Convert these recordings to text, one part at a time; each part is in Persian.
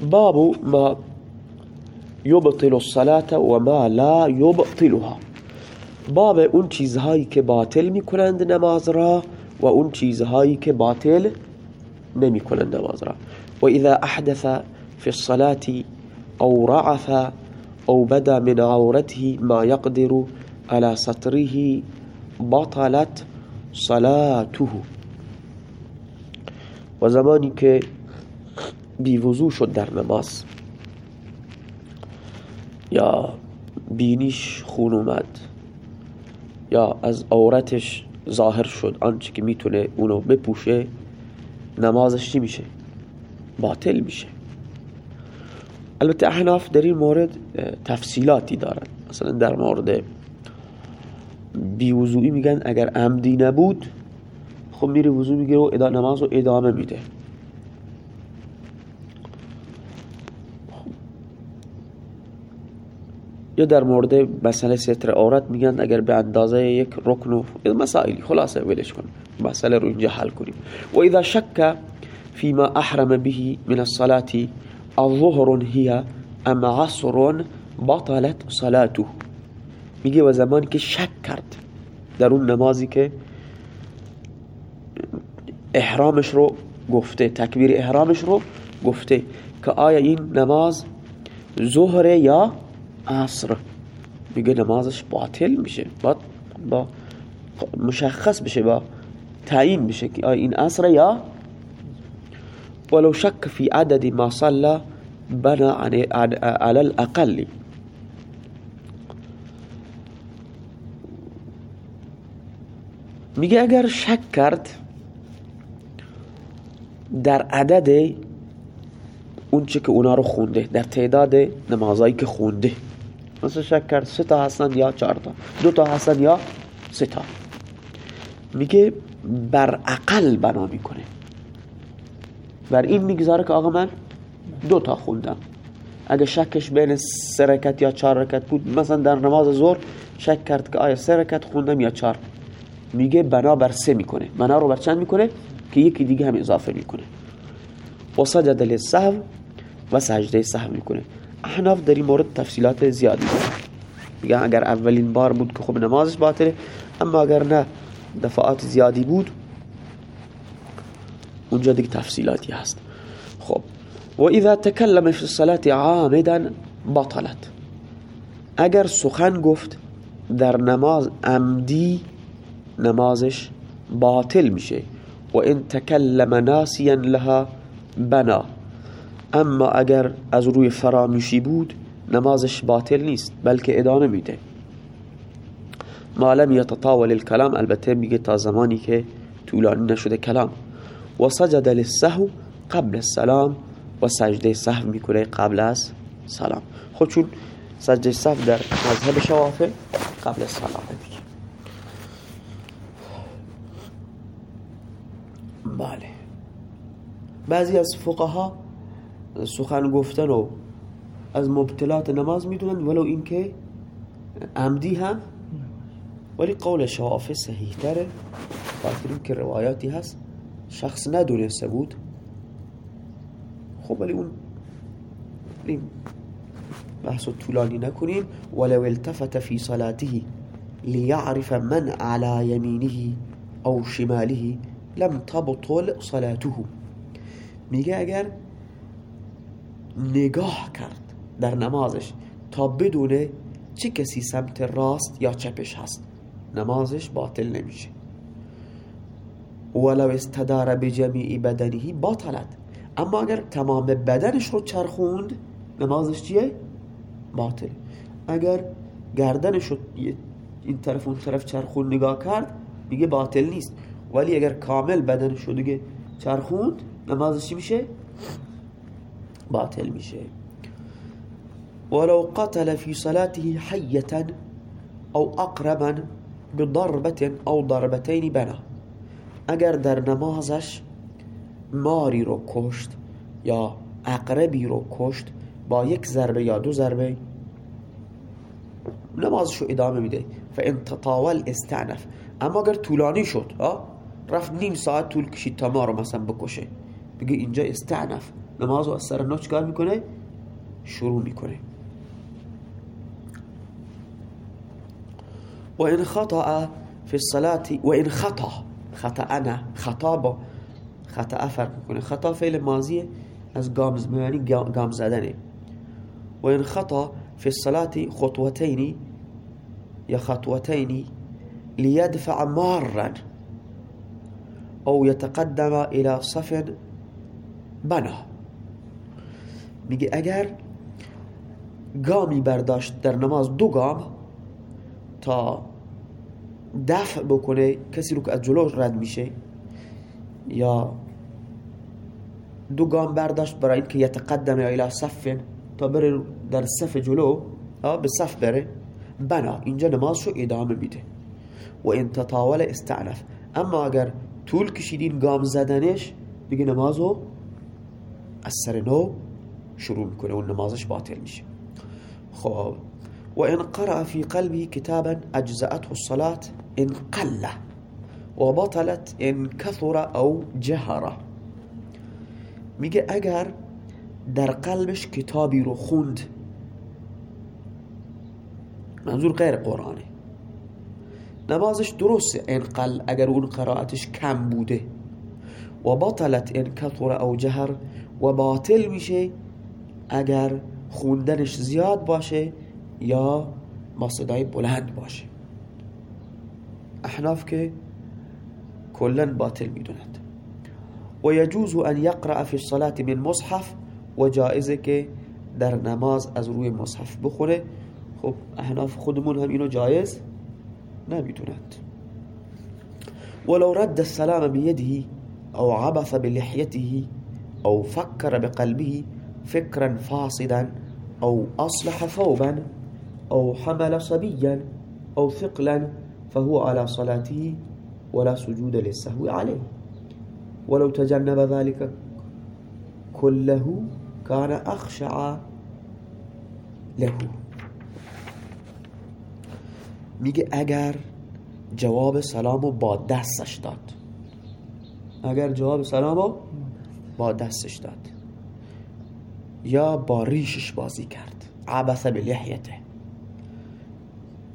باب ما یبطل الصلاة و ما لا یبطلها باب اون چیزهایی که باطل میکنند نماز را و اون چیزهایی که باطل نمیکنند نماز را. و اذا احدث في الصلاة أو رعث أو بدا من عورته ما يقدر على سطره بطلت صلاته. و زمانی که بیوضو شد در نماز. یا بینیش خون اومد یا از عورتش ظاهر شد آنچه که می‌تونه اونو بپوشه نمازش چی میشه؟ باطل میشه. البته احناف در این مورد تفصیلاتی دارن. مثلا در مورد بیوضوعی میگن اگر عمدی نبود خب میره وضو می‌گیره و نماز رو ادامه میده. یا در مورد مسئله ستر عورت میگن اگر به اندازه یک رکن و مسائلی خلاصه ولش کن. مسئله رو اینجا حل کنیم. و اذا شک فيما احرم به من الصلاة الظهر هي ام عصر بطلت صلاته. میگه و زمانی که شک کرد در اون نمازی که احرامش رو گفته تکبیر احرامش رو گفته که آیا این نماز ظهر یا عصر. میگه نمازش باطل میشه. با, مشخص بشه با تعیین بشه که این عصر یا ولو شک فی عدد ما صلى بنا على الاقل. میگه اگر شک کرد در عدد اون چه که اونا رو خونده در تعداد نمازایی که خونده. مثل شک کرد سه تا هستن یا چهار تا. دو تا هستن یا سه تا. میگه بر اقل بنا می‌کنه. بر این می‌گذاره که آقا من دو تا خوندم. اگه شکش بین سه رکت یا چهار رکت بود مثلا در نماز ظهر شک کرد که آیا سه رکت خوندم یا چهار. میگه بنا بر سه می‌کنه. بنا رو بر چند می‌کنه؟ که یکی دیگه هم اضافه می‌کنه. و سجد للسهو و سجده سهو می‌کنه. احناف در این مورد تفصیلات زیادی. داره میگن اگر اولین بار بود که خب نمازش باطله اما اگر نه دفعات زیادی بود اونجا دیگه تفصیلاتی هست. خب. و اذا تکلم فی الصلاة عامدا بطلت. اگر سخن گفت در نماز عمدی نمازش باطل میشه. و این تکلم ناسیا لها بنا. اما اگر از روی فراموشی بود نمازش باطل نیست بلکه ادامه میده. ما لم یتطاول الكلام البته میگه تا زمانی که طولانی نشده کلام. و سجد للسهو قبل السلام و سجده سهو می‌کنه قبل از سلام. خب چون سجده سهو در مذهب شوافه قبل السلام دیگه بله. بعضی از فقها سخن گفتن و از مبتلات نماز می‌دونن ولو اینکه عمدی هم ولی قول شوافه صحیح تره. خاطر که روایاتی هست شخص ندونسته بود. خب ولی اون بحث طولانی نکنیم. ولو التفت في صلاته ليعرف من على يمينه او شماله لم تبطل صلاته. میگه اگر نگاه کرد در نمازش تا بدونه چه کسی سمت راست یا چپش هست. نمازش باطل نمیشه. ولو استدار بجمیع بدنه باطلت. اما اگر تمام بدنش رو چرخوند نمازش چیه؟ باطل. اگر گردنش رو این طرف اون طرف چرخون نگاه کرد میگه باطل نیست. ولی اگر کامل بدنش رو دیگه چرخوند نمازش چی میشه؟ باطل میشه. ولو قتل في صلاته حية او اقربا بضربة او ضربتين بنا. اگر در نمازش ماری رو کشت یا اقربی رو کشت با یک ضربه یا دو ضربه نمازشو ادامه میده. فان تطاول استعنف اما اگر طولانی شد رفت نیم ساعت طول کشید تا ما رو مثلا بکشه. بگه اینجا استعنف نماز و از سر نو چکار میکنه؟ شروع میکنه. و این خطأ فی الصلاة و این خطأ خطأ أنا خطأ با خطأ فرق میکنه. خطأ فعل ماضیه از گام یعنی گام زدنه. و این خطأ فی الصلاة خطوتين یا خطوتين ليدفع مارا أو يتقدم إلى صف بنا. میگه اگر گامی برداشت در نماز دو گام تا دفع بکنه کسی رو که از جلو رد میشه یا دو گام برداشت برای اینکه یتقدم الى صف تا بره در صف جلو به صف بره بنا اینجا نمازشو ادامه میده. و این تطاول استعنف. اما اگر طول کشیدین گام زدنش دیگه نمازو از سر نو شروع میکنه و نمازش باطل میشه خب. و این قرأ في قلبه كتابا أجزأته الصلاة إن قل و بطلت إن كثر أو جهره میگه اگر در قلبش کتابی رو خوند. منظور غیر قرآنه نمازش درسته انقل اگر اون قرائتش کم بوده. و بطلت إن کثر أو جهر و باطل میشه اگر خوندنش زیاد باشه یا با صدای بلند باشه. احناف که کلا باطل می‌دونند. و یجوز ان یقرأ فی الصلاة من مصحف و جائزه که در نماز از روی مصحف بخوره. خب احناف خودمون هم اینو جایز نمی‌دونند. ولو رد السلام بيده او عبث بلحيته او فكر بقلبه فكرا فاصدا او اصلح ثوبا او حمل صبيا او ثقلا فهو على صلاته ولا سجود للسهو عليه. ولو تجنب ذلك كله كان أخشع له. میگه اگر جواب سلامو با دستش داد. اگر جواب سلامو با دستش داد. یا با ریشش بازی کرد. عبث بلحیته.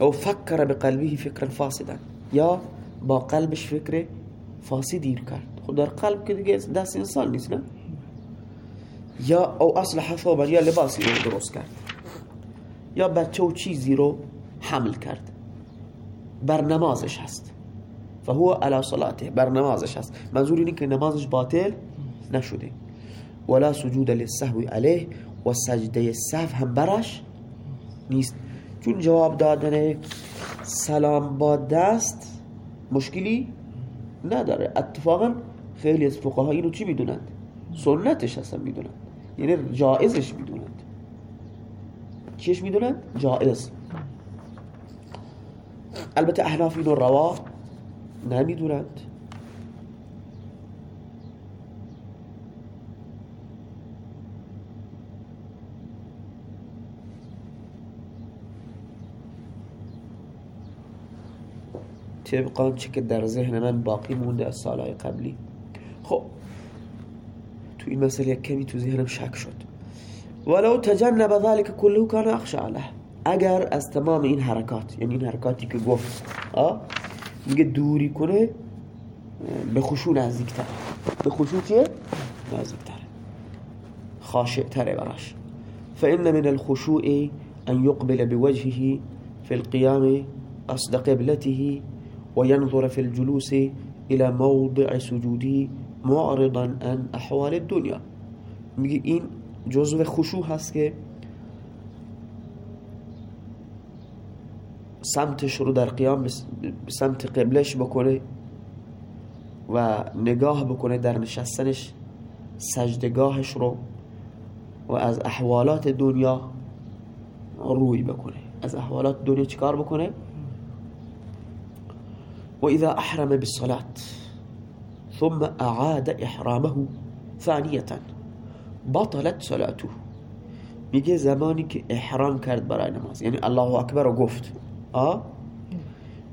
او فکر بقلبه فکر فاسدا. یا با قلبش فکر فاسدی کرد. خود در قلب که دیگه دست انسان نیست نه؟ یا او اصل ثوبا یا لباسی رو درست کرد. یا بچه و چیزی رو حمل کرد. بر نمازش هست. فهو علی صلاته بر نمازش هست. منظور اینه که نمازش باطل نشده. ولا سجود للسهو علیه و سجده سهو هم برش نیست. چون جواب دادن سلام با دست مشکلی نداره. اتفاقا خیلی از فقها اینو چی می‌دونند؟ سنتش هستن می‌دونند. یعنی جائزش می‌دونند. چیش می‌دونند؟ جائز البته احناف اینو روا نمی‌دونند. طبقا چه که در ذهن من باقی مونده از سالهای قبلی. خب تو این مسئله کمی تو ذهنم شک شد. ولو تجنب ذلك كله كان اخشى له. اگر از تمام این حرکات یعنی این حرکاتی که گفت میگه دوری کنه به خشوع نزدیکتر. به خشوع چیه؟ نزدیکتر. خاشع تره براش. فإن من الخشوع أن يقبل بوجهه في القيام قصد قبلته وينظر في الجلوس إلى موضع سجوده معرضا عن أحوال الدنيا. میگه این جزء خشوع هست که سمتش رو در قیام سمت قبلش بکنه و نگاه بکنه در نشستنش سجدگاهش رو و از احوالات دنیا روی بکنه. از احوالات دنیا چیکار بکنه؟ و اذا أحرم بالصلاة ثم أعاد إحرامه ثانیه بطلت صلاته. میگه زمانی که احرام کرد برای نماز. یعنی الله اکبر رو گفت. آه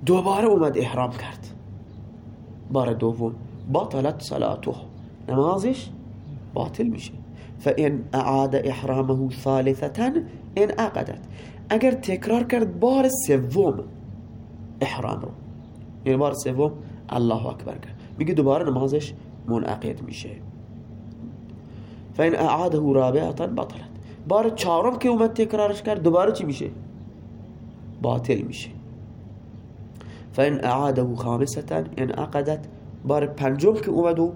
دوباره اومد احرام کرد. بار دوم باطلت صلاته. نمازش باطل میشه. فإن أعاد إحرامه ثالثة انعقدت اگر تکرار کرد بار سوم احرام رو. یعنی بار سوم الله اکبر کرد. میگه دوباره نمازش منعقد میشه. فإن اعاده رابعه بطلت. بار چهارم که اومد تکرارش کرد دوباره چی میشه؟ باطل میشه. فإن اعاده خامسة انعقدت بار پنجم که اومد و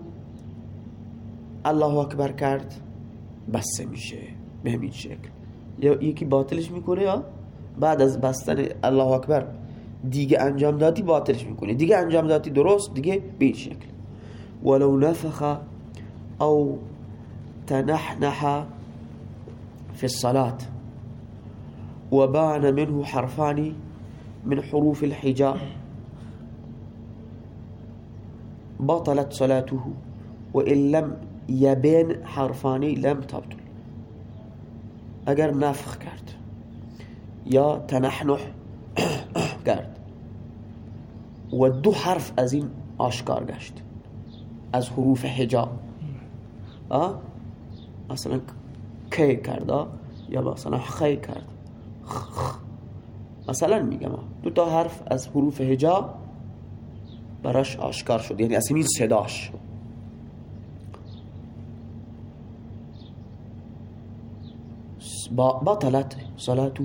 الله اکبر کرد بسته میشه. به همین شکل. یکی باطلش می‌کنه یا بعد از بستن الله اکبر دیگه انجام دادی باطلش میکنه دیگه انجام دادی درست دیگه به این شکل. ولو نفخ أو تنحنح في الصلاة وبان منه حرفان من حروف الحجاب. بطلت صلاته وإن لم يبين حرفاني لم تبطل. اگر نفخ کرد یا تنحنح کرد. و دو حرف از این آشکار گشت. از حروف حجاب. مثلا کی کرد یا مثلا خی کرد. مثلا میگم دو تا حرف از حروف حجاب براش آشکار شد. یعنی از این صداش. بطلت صلاته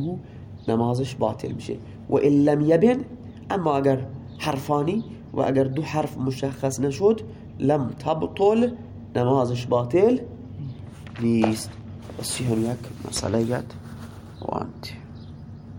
نمازش باطل میشه. وإن لم يبن أما أجر حرفاني وأجر دو حرف مشخص نشد لم تبطل نمازش باطل. نيست بس هناك مسألة وأنت